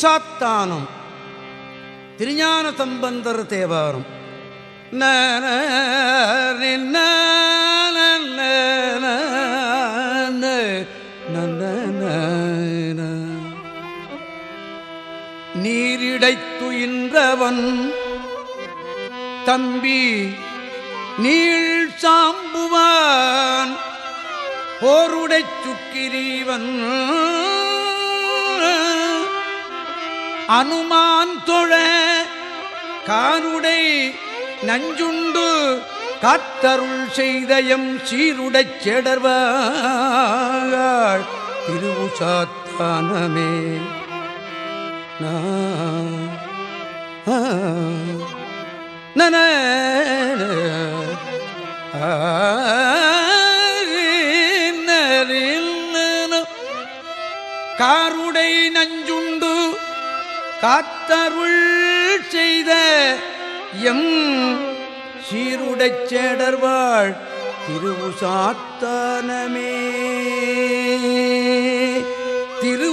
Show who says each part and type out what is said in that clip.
Speaker 1: புருஷாத்தானம் திருஞான சம்பந்தர் தேவாரம் நன நின்ன நீரிடைத்துயின்றவன் தம்பி நீள் சாம்புவான் போருடை சுக்கிரீவன் அனுமான் தொழ கானுடை நஞ்சுண்டு காத்தருள் செய்தயம் சீருடைச் செடர்வாள். திருவுசாத்தானமே. நன காருடை நஞ்சு காத்தருள் செய்த எம் சீருடைச் சேடர்வாள் திருவுசாத்தனமே. திரு